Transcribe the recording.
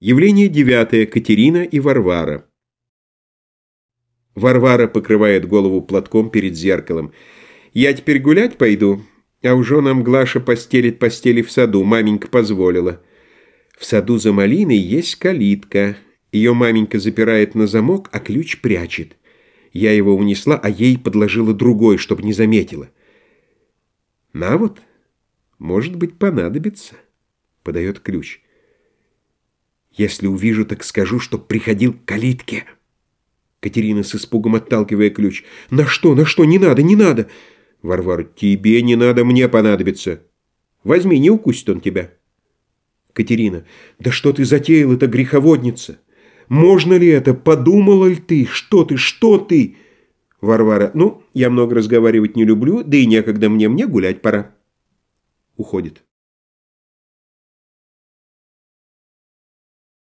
Явление девятое. Катерина и Варвара. Варвара покрывает голову платком перед зеркалом. «Я теперь гулять пойду, а уже нам Глаша постелит постели в саду, маменька позволила. В саду за малиной есть калитка. Ее маменька запирает на замок, а ключ прячет. Я его унесла, а ей подложила другой, чтобы не заметила. На вот, может быть, понадобится». Подает ключ. Если увижу, так скажу, что приходил к калитке. Катерина с испугом отталкивая ключ. На что, на что? Не надо, не надо. Варвара. Тебе не надо, мне понадобится. Возьми, не укусит он тебя. Катерина. Да что ты затеял, это греховодница? Можно ли это? Подумала ли ты? Что ты, что ты? Варвара. Ну, я много разговаривать не люблю, да и некогда мне, мне гулять пора. Уходит.